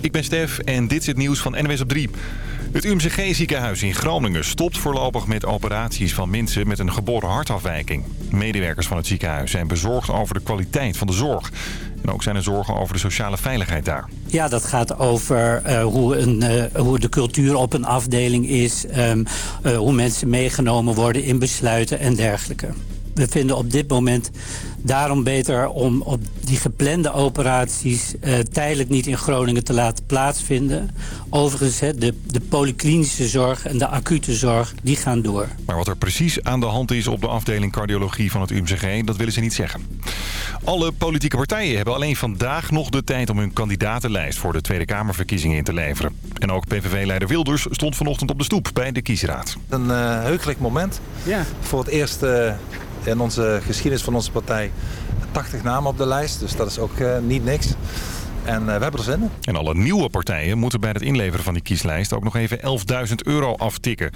Ik ben Stef en dit is het nieuws van NWS op 3. Het UMCG-ziekenhuis in Groningen stopt voorlopig met operaties van mensen met een geboren hartafwijking. Medewerkers van het ziekenhuis zijn bezorgd over de kwaliteit van de zorg. En ook zijn er zorgen over de sociale veiligheid daar. Ja, dat gaat over uh, hoe, een, uh, hoe de cultuur op een afdeling is. Um, uh, hoe mensen meegenomen worden in besluiten en dergelijke. We vinden op dit moment daarom beter om op die geplande operaties uh, tijdelijk niet in Groningen te laten plaatsvinden. Overigens, de, de polyklinische zorg en de acute zorg, die gaan door. Maar wat er precies aan de hand is op de afdeling cardiologie van het UMCG, dat willen ze niet zeggen. Alle politieke partijen hebben alleen vandaag nog de tijd om hun kandidatenlijst voor de Tweede Kamerverkiezingen in te leveren. En ook PVV-leider Wilders stond vanochtend op de stoep bij de kiesraad. Een uh, heugelijk moment. Ja. Voor het eerst uh, in onze geschiedenis van onze partij 80 namen op de lijst. Dus dat is ook uh, niet niks. En uh, we hebben er zin in. En alle nieuwe partijen moeten bij het inleveren van die kieslijst ook nog even 11.000 euro aftikken.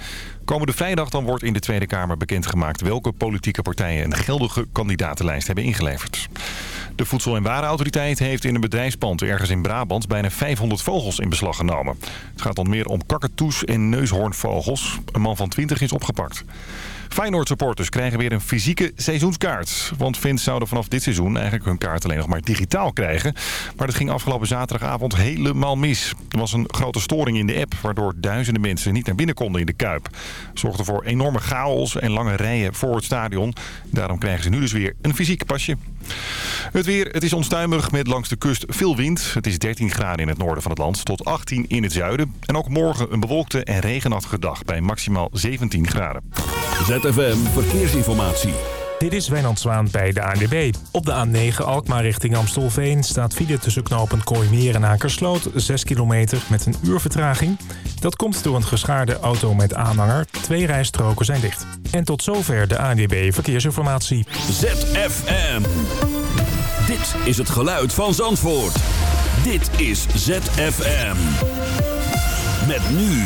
Komende vrijdag dan wordt in de Tweede Kamer bekendgemaakt welke politieke partijen een geldige kandidatenlijst hebben ingeleverd. De Voedsel- en Warenautoriteit heeft in een bedrijfspand ergens in Brabant bijna 500 vogels in beslag genomen. Het gaat dan meer om kakatoes en neushoornvogels. Een man van 20 is opgepakt. Feyenoord-supporters krijgen weer een fysieke seizoenskaart. Want fans zouden vanaf dit seizoen eigenlijk hun kaart alleen nog maar digitaal krijgen. Maar dat ging afgelopen zaterdagavond helemaal mis. Er was een grote storing in de app... waardoor duizenden mensen niet naar binnen konden in de Kuip. Zorgde voor enorme chaos en lange rijen voor het stadion. Daarom krijgen ze nu dus weer een fysiek pasje. Het weer, het is onstuimig met langs de kust veel wind. Het is 13 graden in het noorden van het land tot 18 in het zuiden. En ook morgen een bewolkte en regenachtige dag bij maximaal 17 graden. ZFM Verkeersinformatie. Dit is Wijnand Zwaan bij de ANWB. Op de A9 Alkmaar richting Amstelveen staat file tussen knooppunt Kooimeer en Akersloot. 6 kilometer met een uur vertraging. Dat komt door een geschaarde auto met aanhanger. Twee rijstroken zijn dicht. En tot zover de ANWB Verkeersinformatie. ZFM. Dit is het geluid van Zandvoort. Dit is ZFM. Met nu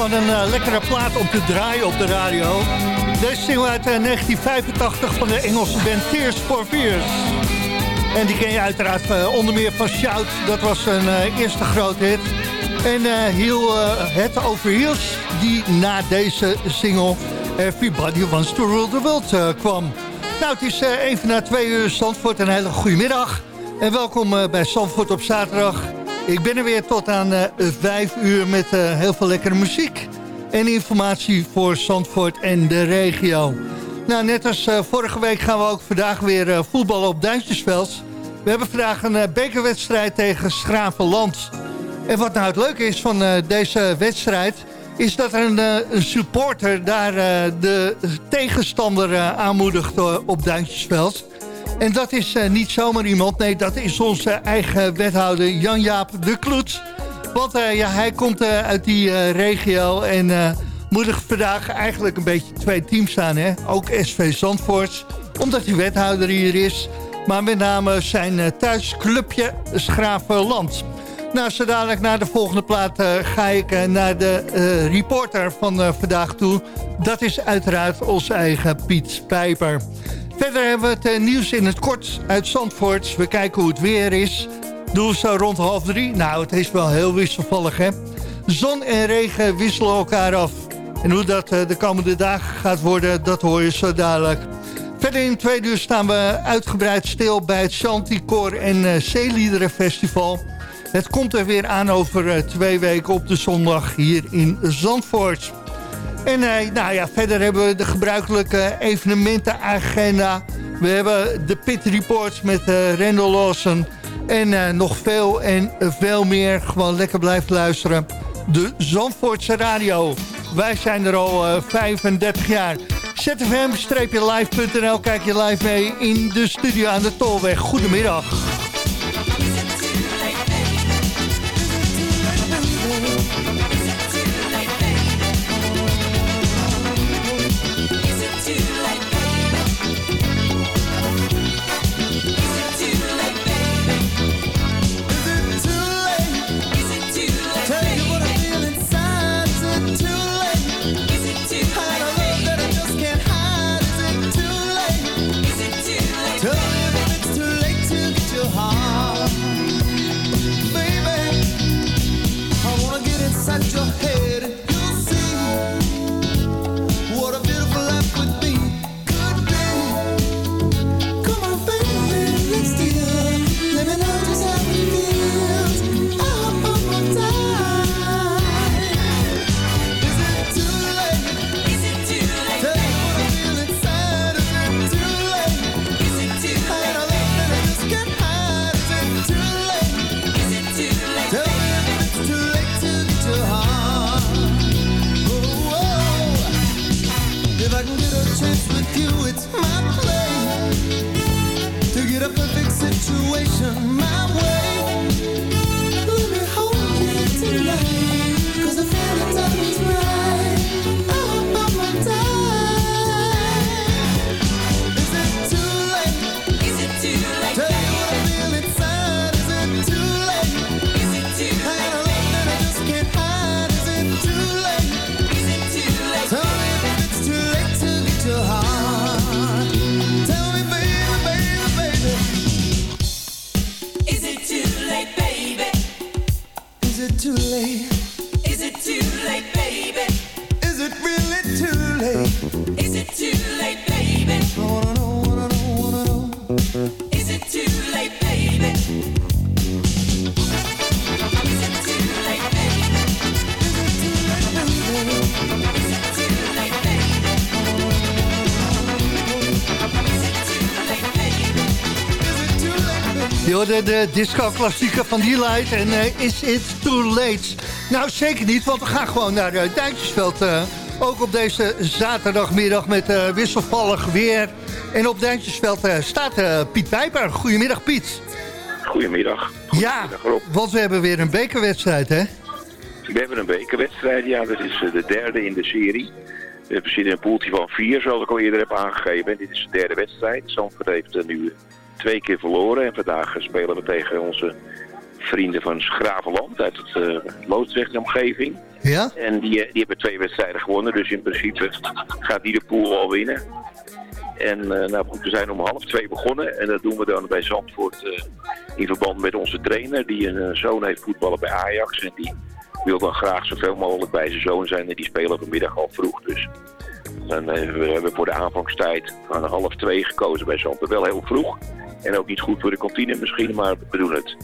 Gewoon een lekkere plaat om te draaien op de radio. Deze single uit 1985 van de Engelse band Tears for Fears. En die ken je uiteraard onder meer van Shout. Dat was een eerste grote hit. En heel het over Heels, die na deze single Everybody Wants to Rule the World kwam. Nou, het is even na twee uur Zandvoort. Een hele goede middag. En welkom bij Zandvoort op zaterdag. Ik ben er weer tot aan uh, vijf uur met uh, heel veel lekkere muziek. En informatie voor Zandvoort en de regio. Nou, net als uh, vorige week gaan we ook vandaag weer voetballen op Duintjesveld. We hebben vandaag een bekerwedstrijd tegen Schravenland. En wat nou het leuke is van deze wedstrijd... is dat er een, een supporter daar de tegenstander aanmoedigt op Duintjesveld... En dat is uh, niet zomaar iemand. Nee, dat is onze eigen wethouder Jan-Jaap de Kloet. Want uh, ja, hij komt uh, uit die regio en moedigt vandaag eigenlijk een beetje twee teams aan. Hè? Ook SV Zandvoort, omdat hij wethouder hier is. Maar met name zijn thuisclubje Schravenland. Nou, zo dadelijk naar de volgende plaat ga ik naar de reporter van vandaag toe. Dat is uiteraard onze eigen Piet Pijper. Verder hebben we het eh, nieuws in het kort uit Zandvoort. We kijken hoe het weer is. Doen we zo rond half drie. Nou, het is wel heel wisselvallig, hè? Zon en regen wisselen elkaar af. En hoe dat eh, de komende dagen gaat worden, dat hoor je zo dadelijk. Verder in twee uur staan we uitgebreid stil bij het Chanticor en uh, Zeeliederen Festival. Het komt er weer aan over twee weken op de zondag hier in Zandvoort. En eh, nou ja, verder hebben we de gebruikelijke evenementenagenda. We hebben de Pit Reports met uh, Randall Lawson. En uh, nog veel en veel meer. Gewoon lekker blijven luisteren. De Zandvoortse Radio. Wij zijn er al 35 jaar. zfm-live.nl Kijk je live mee in de studio aan de Tolweg. Goedemiddag. De, de disco-klassieker van die light. En uh, is it too late? Nou, zeker niet, want we gaan gewoon naar uh, Duintjesveld. Uh, ook op deze zaterdagmiddag met uh, wisselvallig weer. En op Duintjesveld staat Piet Pijper. Goedemiddag, Piet. Goedemiddag. Ja, want we hebben weer een bekerwedstrijd, hè? We hebben een bekerwedstrijd, ja. Dat is de derde in de serie. We zitten in een poeltje van vier, zoals ik al eerder heb aangegeven. Dit is de derde wedstrijd. Zandvoort heeft nu twee keer verloren. En vandaag spelen we tegen onze vrienden van Schravenland uit het uh, Loosdrecht omgeving. Ja? En die, die hebben twee wedstrijden gewonnen. Dus in principe gaat die de pool al winnen. En nou goed, we zijn om half twee begonnen. En dat doen we dan bij Zandvoort in verband met onze trainer. Die een zoon heeft voetballen bij Ajax. En die wil dan graag zoveel mogelijk bij zijn zoon zijn. En die spelen vanmiddag al vroeg. Dus dan hebben we voor de aanvangstijd aan half twee gekozen bij Zandvoort. Wel heel vroeg. En ook niet goed voor de kantine misschien, maar we doen het.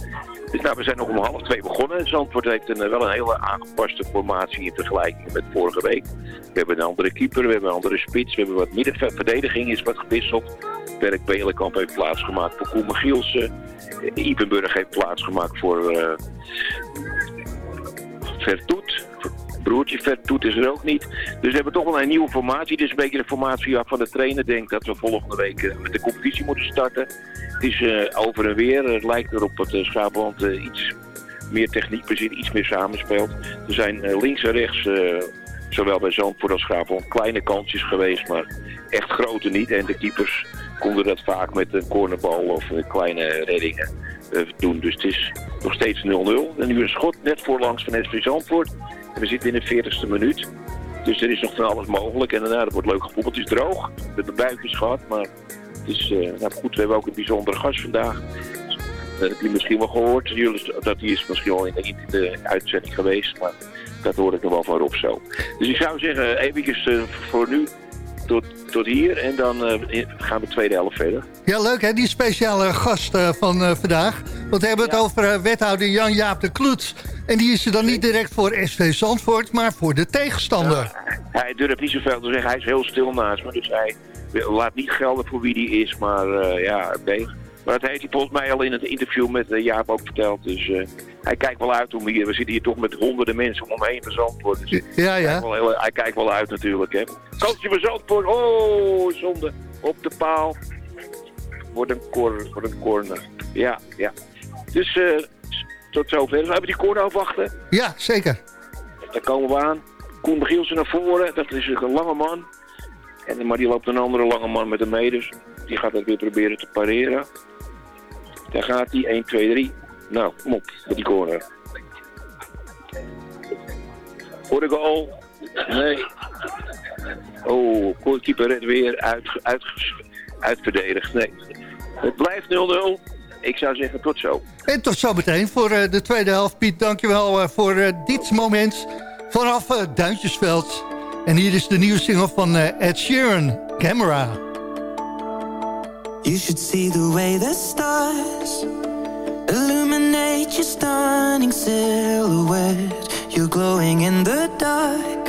Dus nou, we zijn nog om half twee begonnen. Zandvoort heeft een, wel een hele aangepaste formatie in vergelijking met vorige week. We hebben een andere keeper, we hebben een andere spits, we hebben wat middenverdediging is wat gewisseld. Dirk Belenkamp heeft plaatsgemaakt voor Koen Gielsen. Ipenburg heeft plaatsgemaakt voor uh, Vertoet. Broertje Vertoet is er ook niet. Dus we hebben toch wel een nieuwe formatie. Dus een beetje de formatie van de trainer denkt dat we volgende week met de competitie moeten starten. Het is uh, over en weer. Het lijkt erop dat uh, Schaapland iets meer techniek bezit, iets meer samenspeelt. Er zijn links en rechts, zowel bij Zandvoort als Schaapland, kleine kansjes geweest, maar echt grote niet. En de keepers konden dat vaak met een cornerbal of kleine reddingen doen. Dus het is nog steeds 0-0. En nu een schot net voorlangs van SV Zandvoort. We zitten in de 40ste minuut. Dus er is nog van alles mogelijk. En daarna, wordt leuk gevoeld. Het is droog. We hebben buikjes gehad, maar dus uh, nou goed, we hebben ook een bijzondere gast vandaag. Dat heb je misschien wel gehoord. Jullie, dat die is misschien al in de, in de uitzending geweest. Maar dat hoor ik nog wel van Rob zo. Dus ik zou zeggen, eventjes uh, voor nu tot, tot hier. En dan uh, gaan we de tweede helft verder. Ja, leuk hè, die speciale gast van vandaag. Want we hebben het ja. over wethouder Jan-Jaap de Kloet. En die is er dan niet direct voor SV Zandvoort, maar voor de tegenstander. Ja, hij durft niet zoveel te zeggen. Hij is heel stil naast me. Dus hij laat niet gelden voor wie die is, maar ja, nee. Maar dat heeft hij volgens mij al in het interview met uh, Jaap ook verteld. Dus uh, hij kijkt wel uit om hier. We zitten hier toch met honderden mensen om hem heen van Zandvoort. Dus ja, ja. Hij kijkt, heel, hij kijkt wel uit natuurlijk, hè. Coachje van Zandvoort. Oh, zonde. Op de paal. Wordt een, cor, wordt een corner. Ja, ja. Dus tot zover. Zullen we die corner afwachten? Ja, zeker. Daar komen we aan. Koen Begielsen naar voren. Dat is een lange man. En, maar die loopt een andere lange man met hem mee, dus die gaat dat weer proberen te pareren. Daar gaat hij, 1, 2, 3. Nou, kom op, met die corner. Voor de goal. Nee. Oh, keeper red weer uit, uit, uitverdedigd. Nee. Het blijft 0-0. Ik zou zeggen tot zo. En tot zo meteen voor uh, de tweede helft. Piet, dankjewel uh, voor uh, dit moment vanaf Duintjesveld. En hier is de nieuwe single van Ed Sheeran, Camera. You should see the way the stars Illuminate your stunning silhouette. You're glowing in the dark.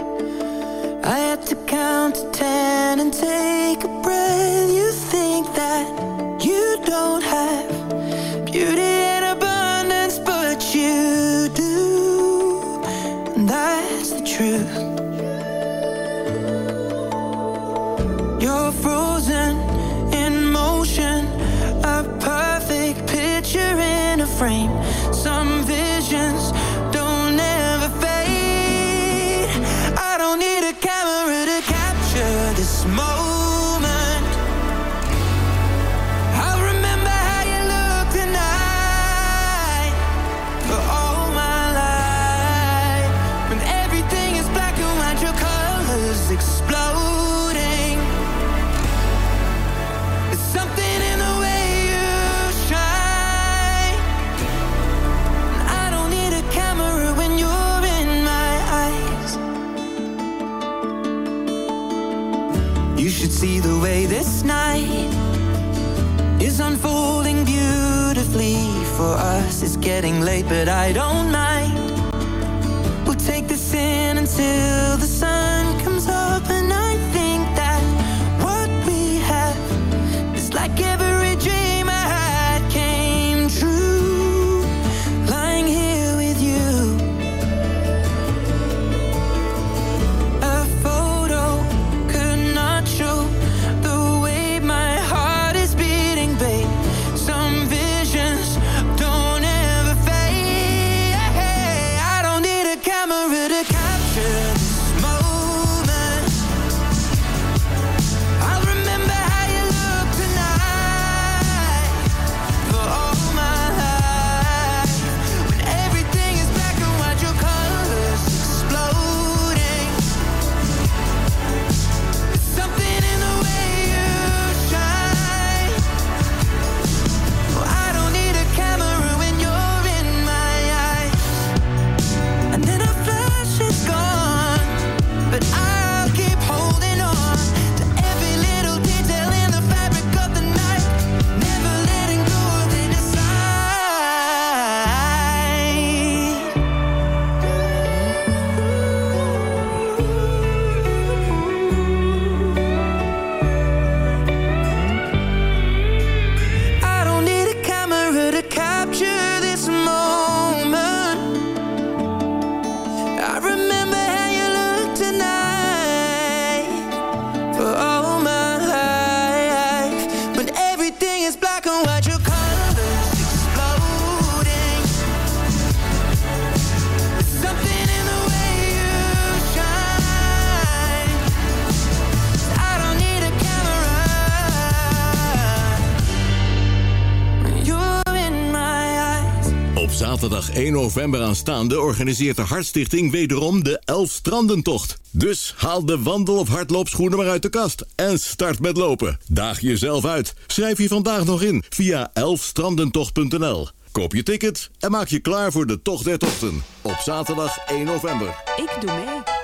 I had to count to ten and take a breath. You think that you don't have beauty in abundance But you do. And that's the truth. You're frozen motion A perfect picture in a frame. Some visions don't ever fade. I don't need a camera to capture this moment see the way this night is unfolding beautifully for us. It's getting late, but I don't mind. We'll take this in until the sun Zaterdag 1 november aanstaande organiseert de Hartstichting wederom de Elfstrandentocht. Dus haal de wandel- of hardloopschoenen maar uit de kast en start met lopen. Daag jezelf uit. Schrijf je vandaag nog in via elfstrandentocht.nl. Koop je ticket en maak je klaar voor de Tocht der Tochten. Op zaterdag 1 november. Ik doe mee.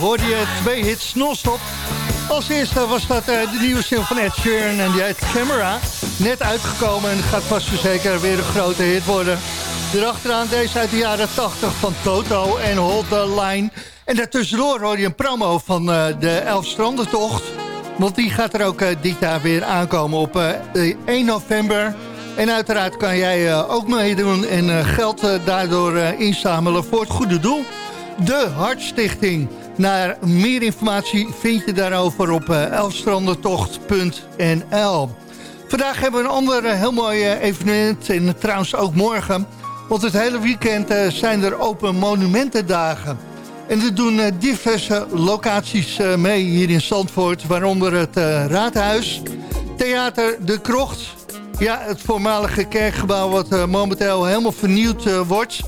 Hoorde je twee hits non-stop. Als eerste was dat uh, de nieuwe single van Ed Sheeran en die heet Camera. Net uitgekomen en gaat vast zeker weer een grote hit worden. Erachteraan deze uit de jaren 80 van Toto en Hold the Line. En daartussendoor hoor je een promo van uh, de Elfstrandentocht. Want die gaat er ook uh, dit jaar weer aankomen op 1 november. En uiteraard kan jij ook meedoen en geld daardoor inzamelen voor het goede doel de Hartstichting. Naar meer informatie vind je daarover op uh, elfstrandentocht.nl. Vandaag hebben we een ander uh, heel mooi uh, evenement. En trouwens ook morgen. Want het hele weekend zijn er open monumentendagen. En er doen diverse locaties mee hier in Zandvoort. Waaronder het Raadhuis, Theater De Krocht. Ja, het voormalige kerkgebouw wat momenteel helemaal vernieuwd wordt...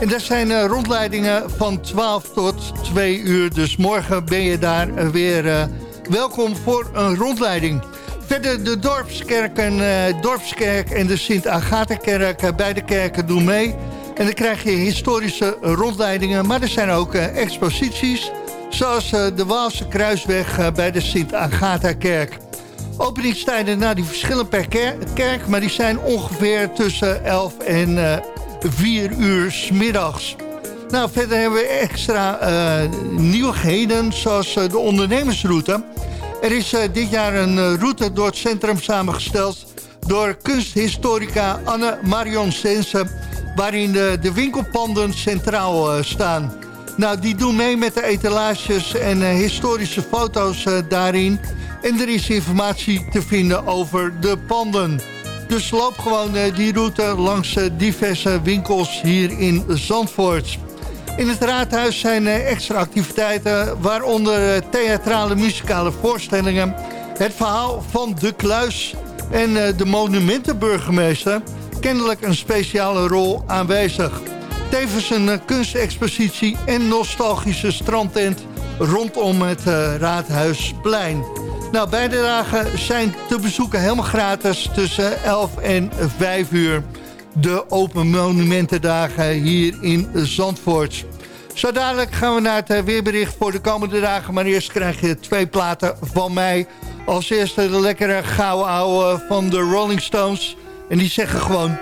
En dat zijn uh, rondleidingen van 12 tot 2 uur. Dus morgen ben je daar uh, weer uh, welkom voor een rondleiding. Verder de Dorpskerk en, uh, Dorpskerk en de Sint-Agatha-kerk. Uh, beide kerken doen mee. En dan krijg je historische rondleidingen. Maar er zijn ook exposities. Zoals de Waalse Kruisweg bij de Sint-Agatha-kerk. Openingstijden, nou die verschillen per kerk. Maar die zijn ongeveer tussen 11 en 4 uur s middags. Nou, verder hebben we extra nieuwigheden. Zoals de ondernemersroute. Er is uh, dit jaar een route door het centrum samengesteld... door kunsthistorica Anne Marion Sense... waarin de, de winkelpanden centraal staan. Nou, die doen mee met de etalages en historische foto's daarin. En er is informatie te vinden over de panden. Dus loop gewoon die route langs diverse winkels hier in Zandvoort. In het raadhuis zijn extra activiteiten, waaronder eh, theatrale muzikale voorstellingen. Het verhaal van De Kluis en eh, de monumentenburgemeester. Kennelijk een speciale rol aanwezig. Tevens een eh, kunstexpositie en nostalgische strandtent rondom het Raadhuisplein. Nou, beide dagen zijn te bezoeken helemaal gratis tussen 11 en 5 uur de Open Monumentendagen hier in Zandvoort. Zo dadelijk gaan we naar het eh, weerbericht voor de komende dagen. Maar eerst krijg je twee platen van mij. Als eerste de lekkere gouden ouwe van de Rolling Stones. En die zeggen gewoon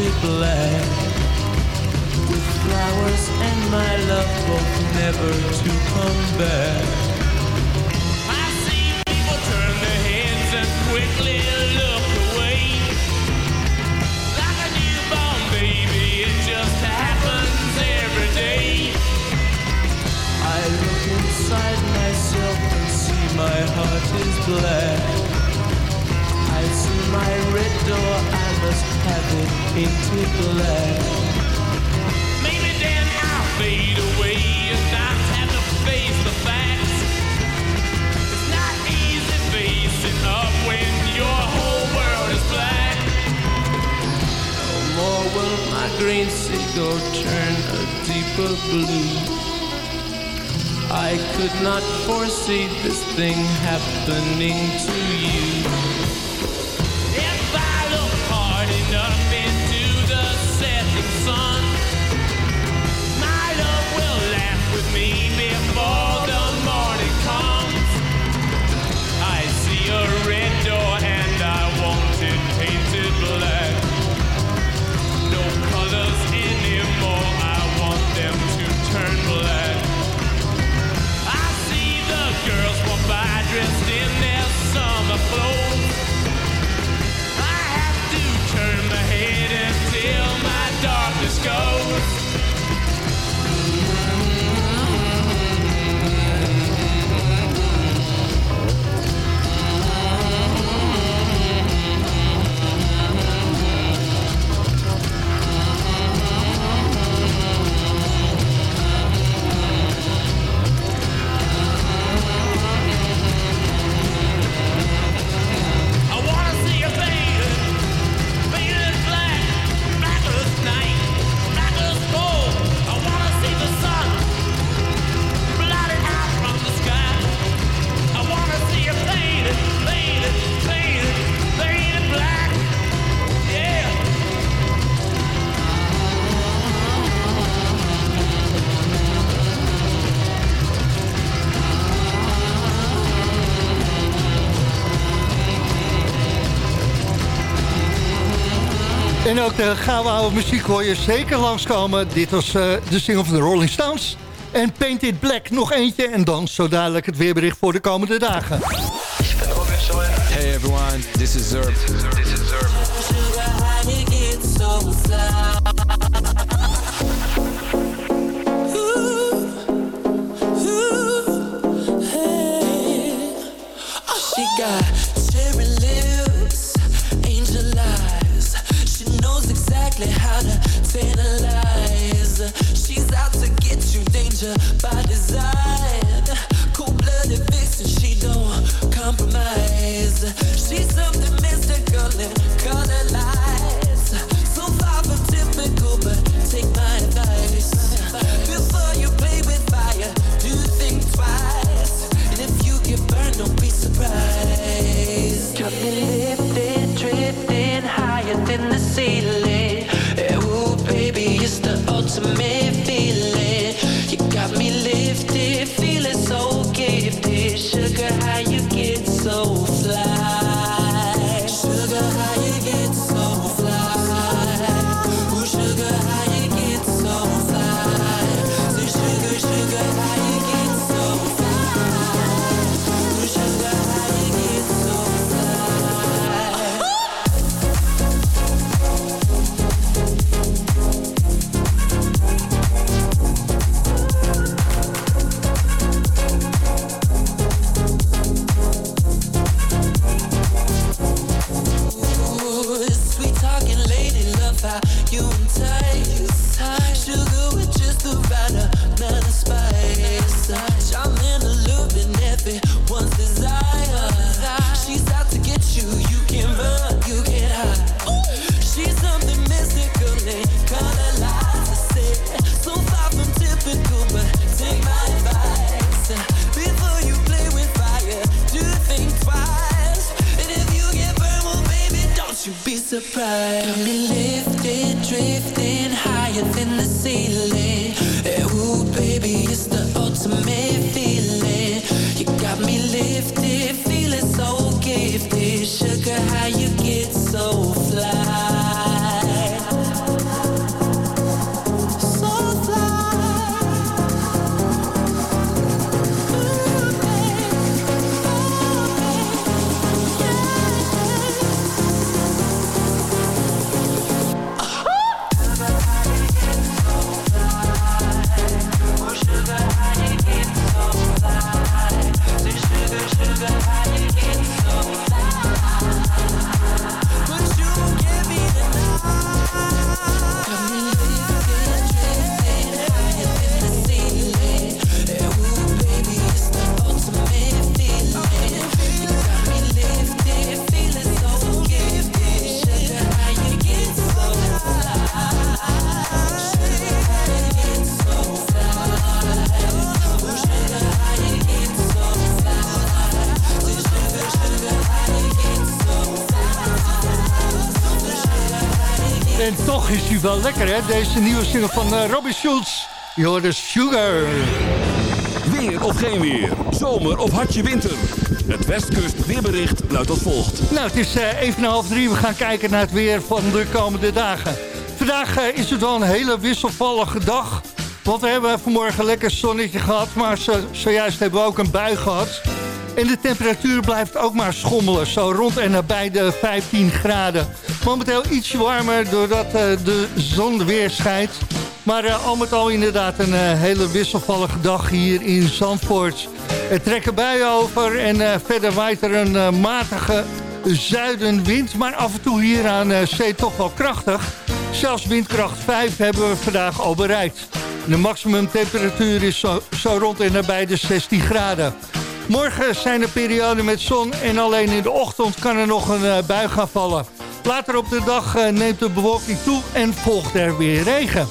be black With flowers and my love hope never to come back. I see people turn their heads and quickly look away. Like a newborn baby, it just happens every day. I look inside myself and see my heart is black my red door, I must have it painted black. Maybe then I'll fade away and not have to face the facts. It's not easy facing up when your whole world is black. No more will my green seagull turn a deeper blue. I could not foresee this thing happening to you. En ook de gouden oude muziek hoor je zeker langskomen. Dit was uh, de single van de Rolling Stones. En Painted Black nog eentje. En dan zo dadelijk het weerbericht voor de komende dagen. Hey everyone, this is Zerb. This is Zerb. Wel lekker, hè? Deze nieuwe single van eh, Robbie Schulz. Je de Sugar. Weer of geen weer. Zomer of hartje winter. Het Westkust weerbericht luidt als volgt. Nou, het is eh, even half drie. We gaan kijken naar het weer van de komende dagen. Vandaag eh, is het wel een hele wisselvallige dag. Want we hebben vanmorgen lekker zonnetje gehad. Maar zo, zojuist hebben we ook een bui gehad. En de temperatuur blijft ook maar schommelen. Zo rond en nabij de 15 graden. Momenteel ietsje warmer doordat eh, de zon weer schijnt. Maar eh, al met al inderdaad een eh, hele wisselvallige dag hier in Zandvoort. Er trekken buien over en verder waait er een matige zuidenwind. Maar af en toe hier aan zee toch wel krachtig. Zelfs windkracht 5 hebben we vandaag al bereikt. De maximumtemperatuur is zo, zo rond en nabij de 16 graden. Morgen zijn er perioden met zon en alleen in de ochtend kan er nog een bui gaan vallen. Later op de dag eh, neemt de bewolking toe en volgt er weer regen.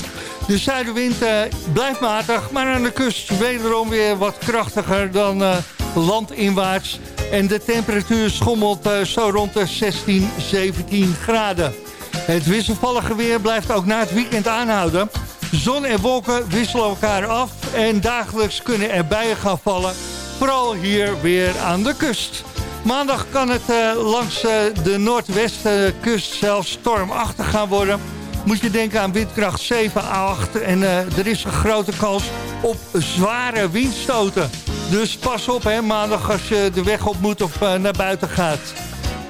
De zuidenwind eh, blijft matig, maar aan de kust wederom weer wat krachtiger dan eh, landinwaarts. En de temperatuur schommelt zo rond de 16, 17 graden. Het wisselvallige weer blijft ook na het weekend aanhouden. Zon en wolken wisselen elkaar af en dagelijks kunnen er bijen gaan vallen. Vooral hier weer aan de kust. Maandag kan het eh, langs eh, de noordwestkust zelfs stormachtig gaan worden. Moet je denken aan windkracht 7 à 8 en eh, er is een grote kans op zware windstoten. Dus pas op hè, maandag als je de weg op moet of naar buiten gaat.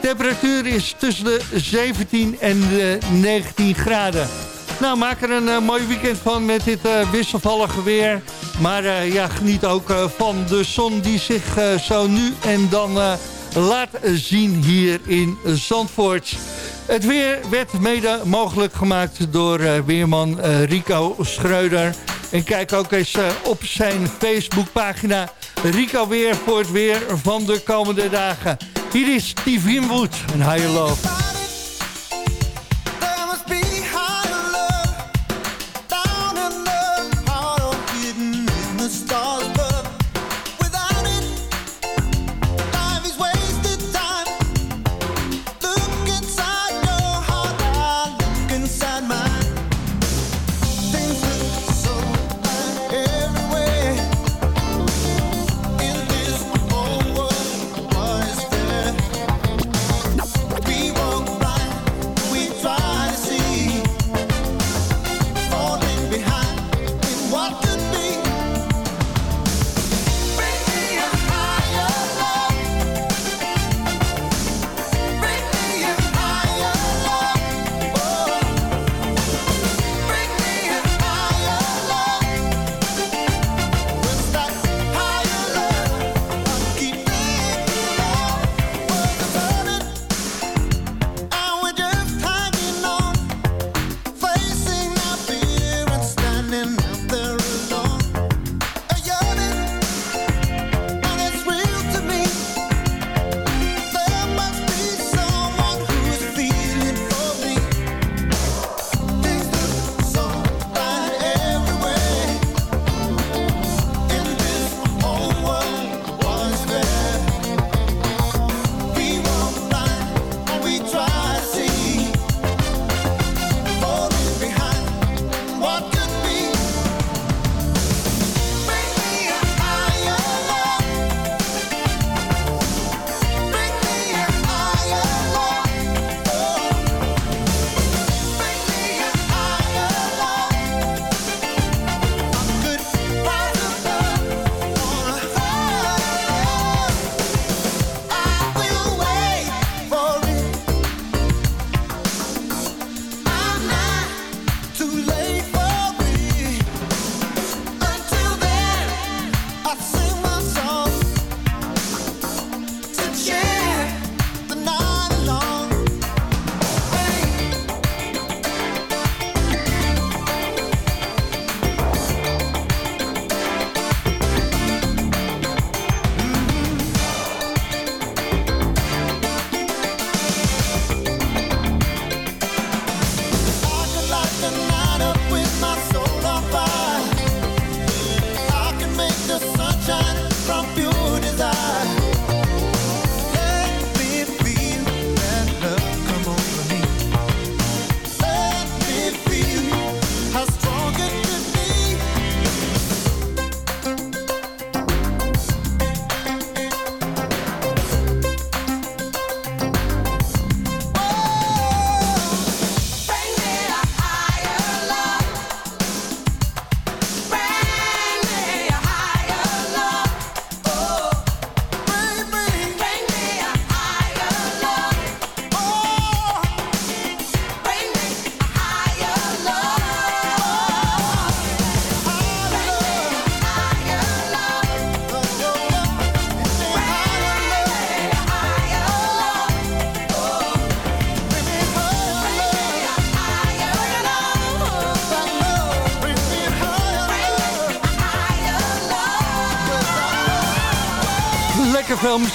Temperatuur is tussen de 17 en de 19 graden. Nou, maak er een mooi weekend van met dit wisselvallige weer. Maar ja, geniet ook van de zon die zich zo nu en dan laat zien hier in Zandvoort. Het weer werd mede mogelijk gemaakt door uh, weerman uh, Rico Schreuder. En kijk ook eens uh, op zijn Facebookpagina Rico Weer voor het weer van de komende dagen. Hier is Steve Winwood en Higher Love.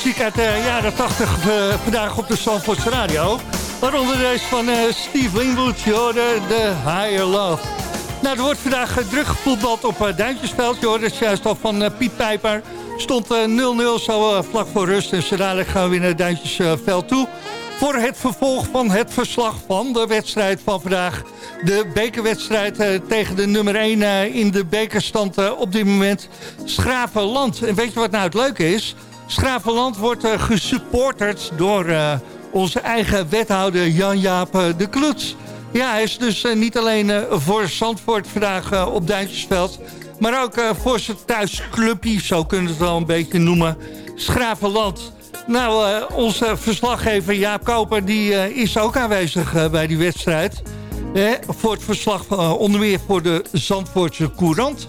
Muziek uit de jaren 80 uh, eh, vandaag op de Zandvoorts Radio. Waaronder deze van uh, Steve Wingwood, je The Higher Love. Nou, er wordt vandaag uh, druk gevoetbald op Duintjesveld. Je hoorde het juist al van Piet Pijper. Stond 0-0 zo vlak voor rust. En zo dadelijk gaan we naar Duintjesveld toe. Voor het vervolg van het verslag van de wedstrijd van vandaag. De bekerwedstrijd tegen de nummer 1 in de bekerstand op dit moment. Schravenland. En weet je wat nou het leuke is? Schravenland wordt uh, gesupporterd door uh, onze eigen wethouder Jan-Jaap uh, de Kloets. Ja, hij is dus niet alleen voor Zandvoort vandaag op Duintjesveld... maar ook voor zijn thuisclubje, zo kunnen we het wel een beetje noemen, Schravenland. Nou, onze verslaggever Jaap Koper die, is ook aanwezig bij die wedstrijd. voor het verslag onder meer voor de Zandvoortse Courant...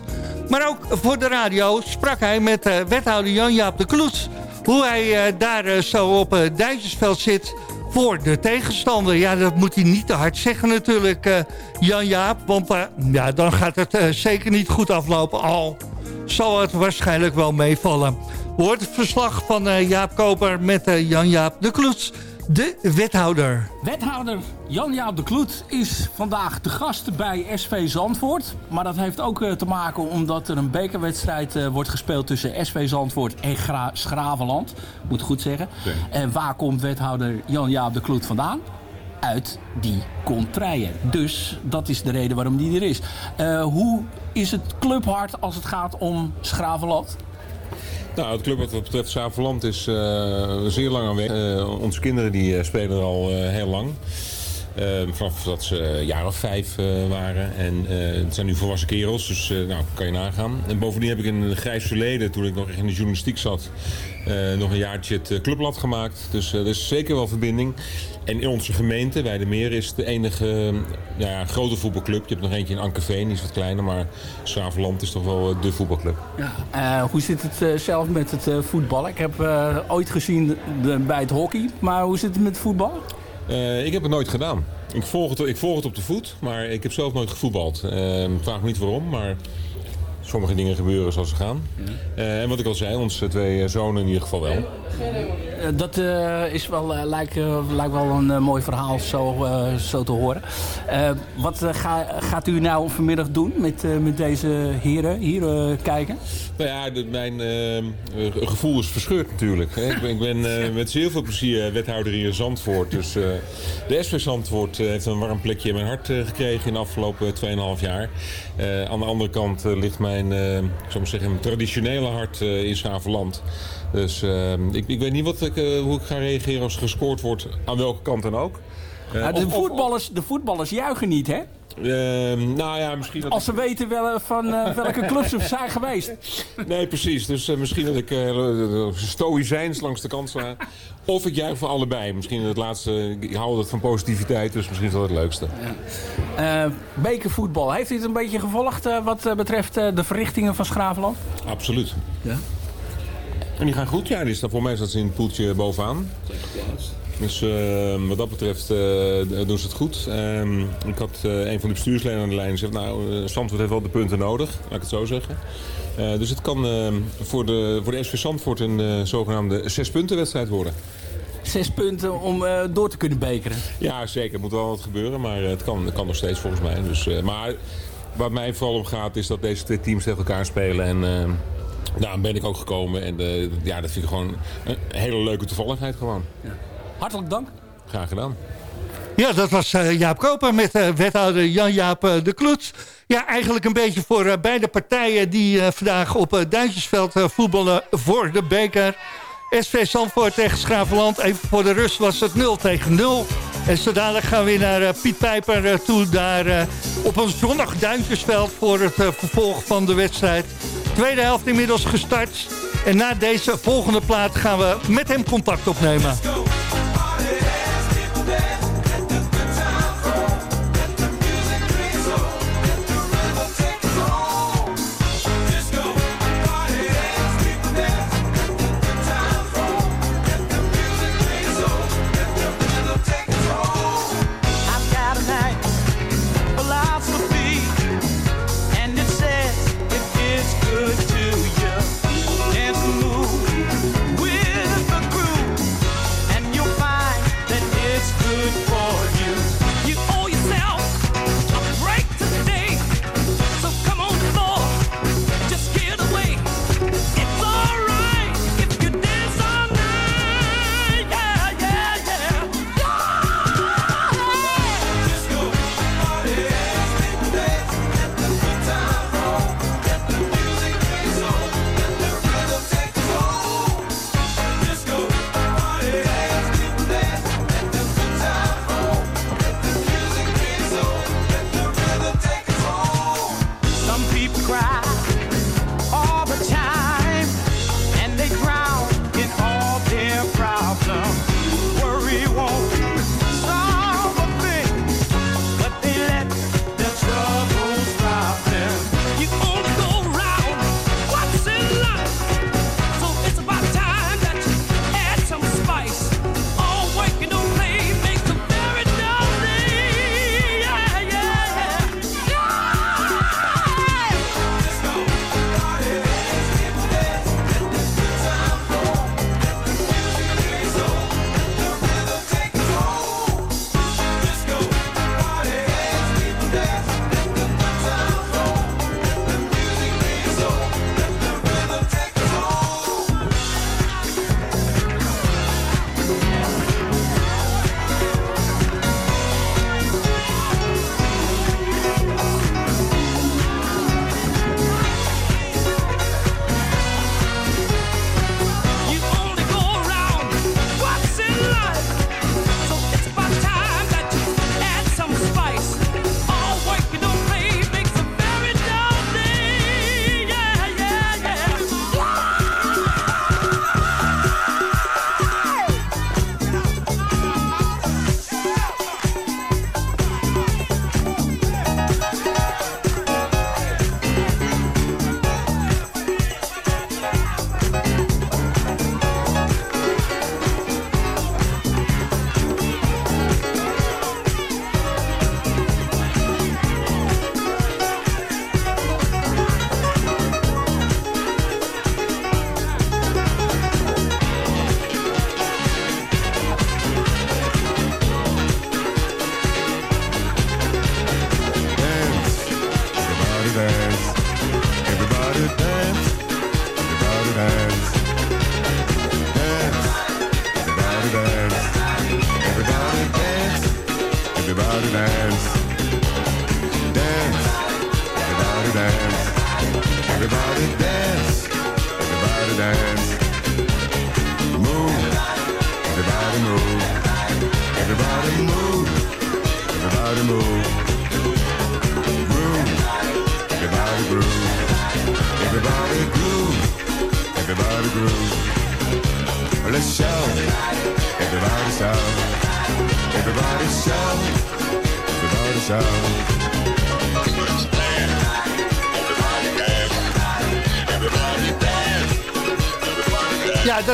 Maar ook voor de radio sprak hij met uh, wethouder Jan-Jaap de Kloets... hoe hij daar zo op het Duitsersveld zit voor de tegenstander. Ja, dat moet hij niet te hard zeggen natuurlijk, Jan-Jaap. Want ja, dan gaat het zeker niet goed aflopen. Al zal het waarschijnlijk wel meevallen. Hoort het verslag van Jaap Koper met Jan-Jaap de Kloets de wethouder. Wethouder Jan-Jaap de Kloet is vandaag de gast bij SV Zandvoort. Maar dat heeft ook eh, te maken omdat er een bekerwedstrijd uh, wordt gespeeld tussen SV Zandvoort en Gra Schravenland. Moet goed zeggen. En waar komt wethouder Jan-Jaap de Kloet vandaan? Uit die contraien. Dus dat is de reden waarom die er is. Uh, hoe is het clubhart als het gaat om Schravenland? Nou, het club wat betreft Saveland is uh, zeer lang aanwezig. Uh, onze kinderen die uh, spelen er al heel lang. vanaf dat ze een jaar of vijf waren. En het zijn nu volwassen kerels, dus nou, kan je nagaan. En bovendien heb ik in een grijs verleden, toen ik nog in de journalistiek zat... nog een jaartje het clublad gemaakt. Dus er is zeker wel verbinding. En in onze gemeente, Weidemeer, is de enige ja, grote voetbalclub. Je hebt nog eentje in Ankerveen, die is wat kleiner, maar Schravenland is toch wel eh, de voetbalclub. Ja. Uh, hoe zit het uh, zelf met het uh, voetballen? Ik heb ooit gezien de, bij het hockey, maar hoe zit het met voetbal? ik heb het nooit gedaan. Ik volg het, ik volg het op de voet, maar ik heb zelf nooit gevoetbald. Ik vraag me niet waarom, maar sommige dingen gebeuren zoals ze gaan. Ja. en wat ik al zei, onze twee zonen in ieder geval wel. Eh, dat uh, is wel, uh, lijkt, lijkt wel een mooi verhaal zo, zo te horen. wat ga, gaat u nou vanmiddag doen met, met deze heren hier kijken? Nou ja, de, mijn gevoel is verscheurd natuurlijk. ik ben, ik ben met heel veel plezier wethouder hier in Zandvoort. Dus de SV Zandvoort heeft een warm plekje in mijn hart gekregen in de afgelopen 2,5 jaar. aan de andere kant ligt mijn, ik zou maar zeggen, mijn traditionele hart in Schavenland. Dus ehm, ik, ik, weet niet wat ik, eh, hoe ik ga reageren als er gescoord wordt, aan welke kant dan ook. Uh, de, voetballers, de voetballers juichen niet, hè? Uh, nou ja, misschien dat Als ze weten wel, van uh, welke clubs ze zijn geweest. Nee, precies. Dus uh, misschien dat ik uh, stoïcijns langs de kant sla. Of ik juich voor allebei. Misschien het laatste, ik hou het van positiviteit, dus misschien is dat het leukste. Ja. bekervoetbal, heeft u het een beetje gevolgd wat betreft de verrichtingen van Schravenland? Absoluut. Ja? En die gaan goed, ja. Die staan voor mij staat ze in het poeltje bovenaan. Dus uh, wat dat betreft uh, doen ze het goed. Uh, ik had uh, een van de bestuursleden aan de lijn gezegd... nou, Zandvoort heeft wel de punten nodig, laat ik het zo zeggen. dus het kan ehm, voor, de, voor de SV Zandvoort een zogenaamde zes-punten-wedstrijd worden. Zes punten om door te kunnen bekeren? Ja, zeker. Er moet wel wat gebeuren, maar het kan, het kan nog steeds volgens mij. Dus, maar waar mij vooral om gaat is dat deze twee teams tegen elkaar spelen... en ehm, Daarom ben ik ook gekomen en ja, dat vind ik gewoon een hele leuke toevalligheid gewoon. Ja. Hartelijk dank. Graag gedaan. Ja, dat was uh, Jaap Koper met uh, wethouder Jan-Jaap de Kloets. Ja, eigenlijk een beetje voor beide partijen die vandaag op het Duintjesveld voetballen voor de beker. SV Zandvoort tegen Schravenland. Even voor de rust was het 0 tegen 0. En zodanig gaan we weer naar Piet Pijper toe. Daar op een zonnig Duintjesveld voor het vervolg van de wedstrijd. Tweede helft inmiddels gestart. En na deze volgende plaat gaan we met hem contact opnemen.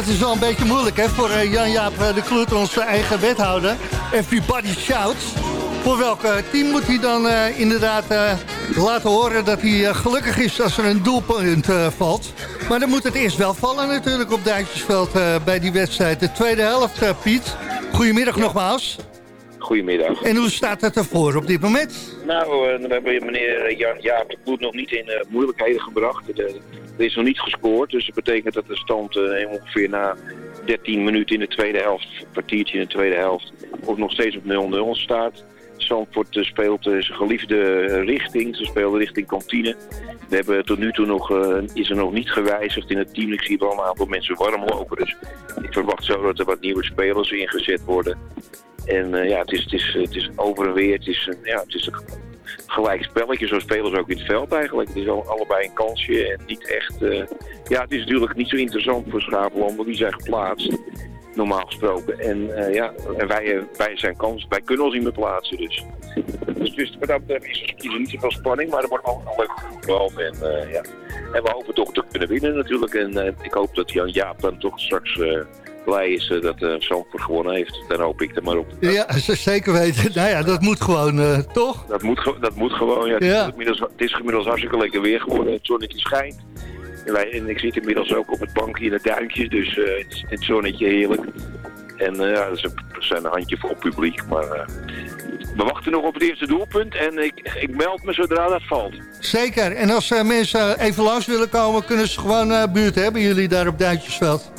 Dat is wel een beetje moeilijk hè, voor eh, Jan-Jaap eh, de Kloet, onze eigen wethouder. Everybody shouts. Voor welk eh, team moet hij dan inderdaad laten horen dat hij gelukkig is als er een doelpunt valt. Maar dan moet het eerst wel vallen natuurlijk op Duitsersveld eh, bij die wedstrijd. De tweede helft, Piet. Goedemiddag nogmaals. Goedemiddag. En hoe staat het ervoor op dit moment? Nou, dan hebben we meneer Jan Jaap de Kloet nog niet in moeilijkheden gebracht. Er, er is nog niet gescoord, dus dat betekent dat de stand eh, ongeveer na 13 minuten in de tweede helft, een kwartiertje in de tweede helft, ook nog steeds op 0-0 staat. Zandvoort eh, speelt eh, zijn geliefde richting, ze spelen richting kantine. We hebben tot nu toe nog, is er nog niet gewijzigd in het team. Ik zie wel een aantal mensen warm lopen, dus ik verwacht zo dat er wat nieuwe spelers ingezet worden. En ja, het is, het, is, het is over en weer. Het is, een, ja, het is een gelijk spelletje. Zo spelen ze ook in het veld eigenlijk. Het is al, allebei een kansje en niet echt... eh, ja, het is natuurlijk niet zo interessant voor Schapenland, want die zijn geplaatst. Normaal gesproken. En eh, ja, en wij, eh, wij zijn kans. Wij kunnen ons niet meer plaatsen dus. Dus, dus dat is is niet zoveel spanning, maar er wordt wel een leuk voetbal. En, ja. en we hopen toch te kunnen winnen natuurlijk. En ik hoop dat Jan Jaap dan toch straks blij is eh, dat uh, Zandvoort gewonnen heeft. Dan hoop ik er maar op. Ja, zeker weten. Nou ja, dat moet gewoon, eh, toch? Dat moet, dat moet gewoon. Ja. Het, Ja. Is inmiddels, het is inmiddels hartstikke lekker weer geworden. Het zonnetje schijnt. En, wij, en ik zit inmiddels ook op het bankje in het duintje. Dus het, is- het zonnetje heerlijk. En ja, dat is een, er zijn een handje vol publiek. Maar we wachten nog op het eerste doelpunt. En ik, ik meld me zodra dat valt. Zeker. En als mensen even langs willen komen, kunnen ze gewoon buurt hebben jullie daar op Duintjesveld.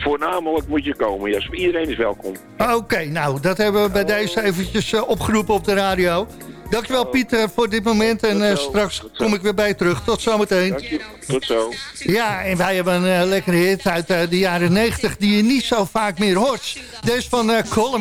Voornamelijk moet je komen. Ja, iedereen is welkom. Oké, nou, dat hebben we bij deze eventjes eh, opgeroepen op de radio. Dankjewel Piet eh, voor dit moment en eh, straks kom ik weer bij je terug. Tot zometeen. Tot zo. Ja, en wij hebben een eh, lekkere hit uit de jaren 90 die je niet zo vaak meer hoort. Deze van eh Call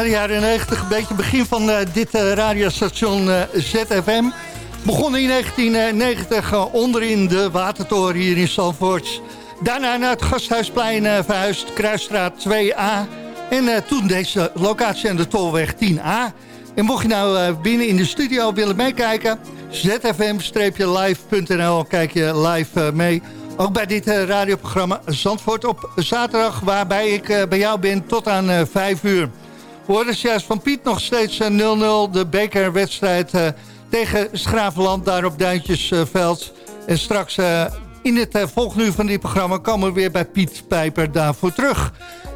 naar de jaren 90, een beetje begin van eh, dit eh, radiostation eh, ZFM. Begonnen in 1990 eh, onderin de Watertoren hier in Zandvoort. Daarna naar het Gasthuisplein verhuisd, Kruisstraat 2A. En toen deze locatie aan de Tolweg 10A. En mocht je nou binnen in de studio willen meekijken... zfm-live.nl, kijk je live mee... Ook bij dit radioprogramma Zandvoort op zaterdag... waarbij ik bij jou ben tot aan eh 5 uur. We hoorden juist van Piet nog steeds eh, 0-0. De bekerwedstrijd eh, tegen Schravenland daar op Duintjesveld. en straks eh, in het eh, volgende van dit programma... komen we weer bij Piet Pijper daarvoor terug.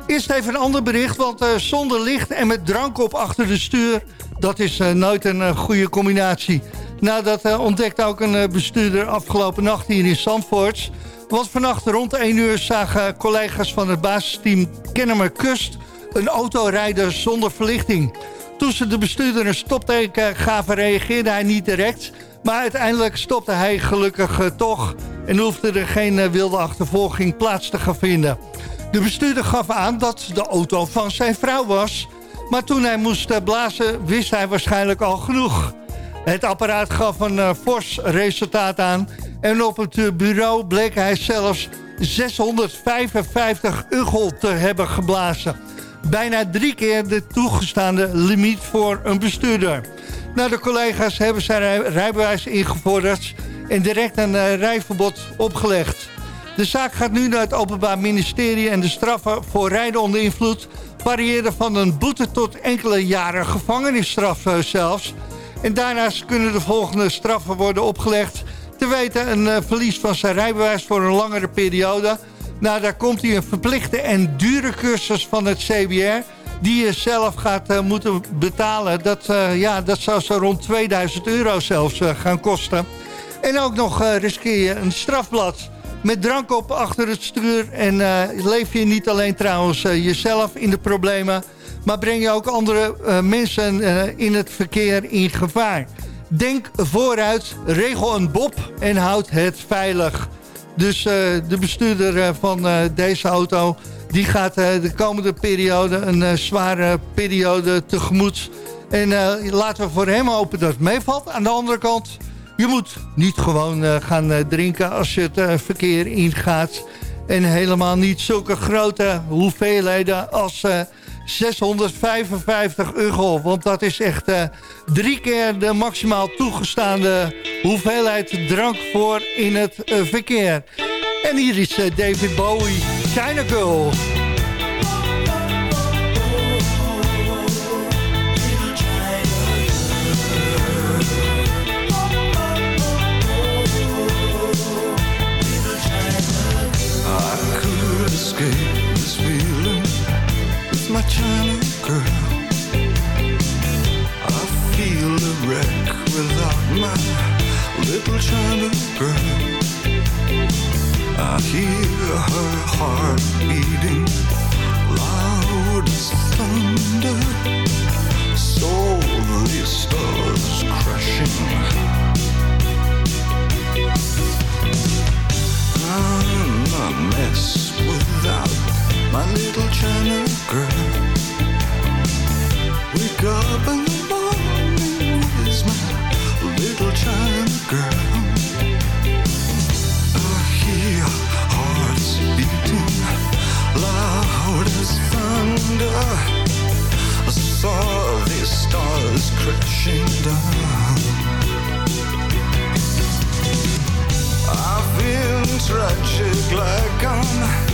Eerst even een ander bericht, want eh, zonder licht en met drank op achter de stuur... dat is eh, nooit een eh, goede combinatie. Nou, dat eh, ontdekte ook een eh, bestuurder afgelopen nacht hier in Zandvoort... Want vannacht rond 1 uur zagen collega's van het basisteam Kennemer Kust... een auto rijden zonder verlichting. Toen ze de bestuurder een stopteken gaven, reageerde hij niet direct... maar uiteindelijk stopte hij gelukkig eh, toch... en hoefde er geen eh, wilde achtervolging plaats te gaan vinden. De bestuurder gaf aan dat de auto van zijn vrouw was... maar toen hij moest eh, blazen wist hij waarschijnlijk al genoeg... Het apparaat gaf een fors resultaat aan. En op het bureau bleek hij zelfs 655 uggel te hebben geblazen. Bijna drie keer de toegestaande limiet voor een bestuurder. Nou, de collega's hebben zijn rij- rijbewijs ingevorderd... en direct een eh, rijverbod opgelegd. De zaak gaat nu naar het Openbaar Ministerie... en de straffen voor rijden onder invloed... variëren van een boete tot enkele jaren gevangenisstraf eh, zelfs... En daarnaast kunnen de volgende straffen worden opgelegd. Te weten een eh, verlies van zijn rijbewijs voor een langere periode. Nou, daar komt hij een verplichte en dure cursus van het CBR... die je zelf gaat eh, moeten betalen. Dat, eh, ja, dat zou zo rond 2000 euro zelfs eh, gaan kosten. En ook nog riskeer je een strafblad met drank op achter het stuur. En leef je niet alleen trouwens jezelf in de problemen... maar breng je ook andere mensen in het verkeer in gevaar. Denk vooruit, regel een bob en houd het veilig. Dus eh, de bestuurder eh, van eh, deze auto... die gaat de komende periode een zware periode tegemoet. En laten we voor hem hopen dat het meevalt. Aan de andere kant... Je moet niet gewoon gaan drinken als je het verkeer ingaat. En helemaal niet zulke grote hoeveelheden als 655 euro. Want dat is echt eh, drie keer de maximaal toegestaande hoeveelheid drank voor in het eh, verkeer. En hier is eh, David Bowie, China Girl. My China girl. I feel a wreck without my little China girl. I hear her heart beating loud as thunder. Soul stars crashing. I'm a mess without my little China girl. Wake up in the morning, my little China girl? I hear hearts beating loud as thunder. I saw these stars crashing down. I feel tragic like I'm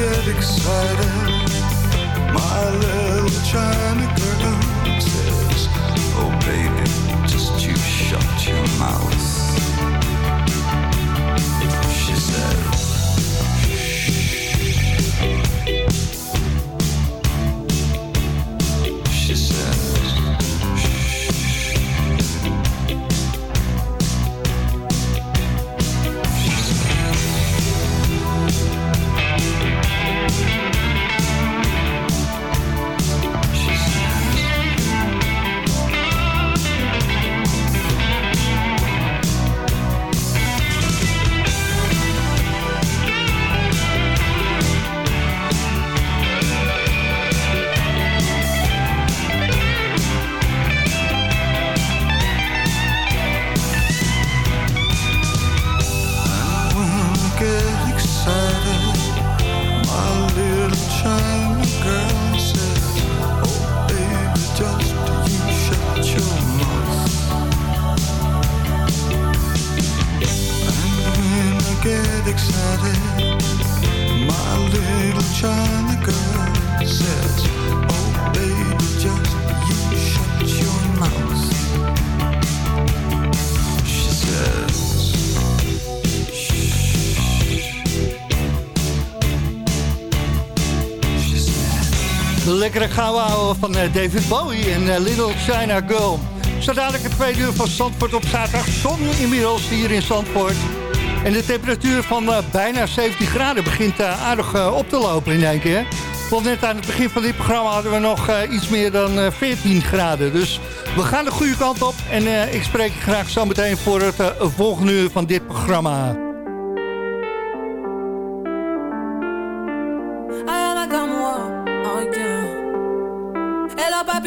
get excited, my little China girl says, Oh baby, just you shut your mouth. Lekkere gouden ouwe van eh, David Bowie en eh, Little China Girl. Zo dadelijk het tweede uur van Zandvoort op zaterdag. Zon inmiddels hier in Zandvoort. En de temperatuur van eh, bijna 17 graden begint aardig op te lopen in één keer. Want net aan het begin van dit programma hadden we nog iets meer dan eh, 14 graden. Dus we gaan de goede kant op. En ik spreek graag zo meteen voor het volgende uur van dit programma.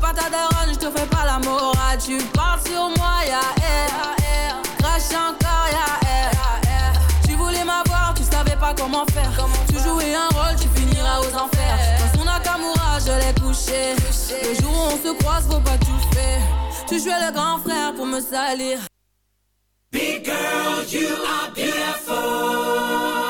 Pas ta daronne, je te fais pas la morale. Tu parles sur moi, ya air. Crash encore, ya air. Tu voulais m'avoir, tu savais pas comment faire. Tu jouais un rôle, tu finiras aux enfers. Dans son Nakamura, je l'ai couché. Le jour où on se croise, faut pas tout faire. Tu jouais le grand frère pour me salir. Big girl, you are beautiful.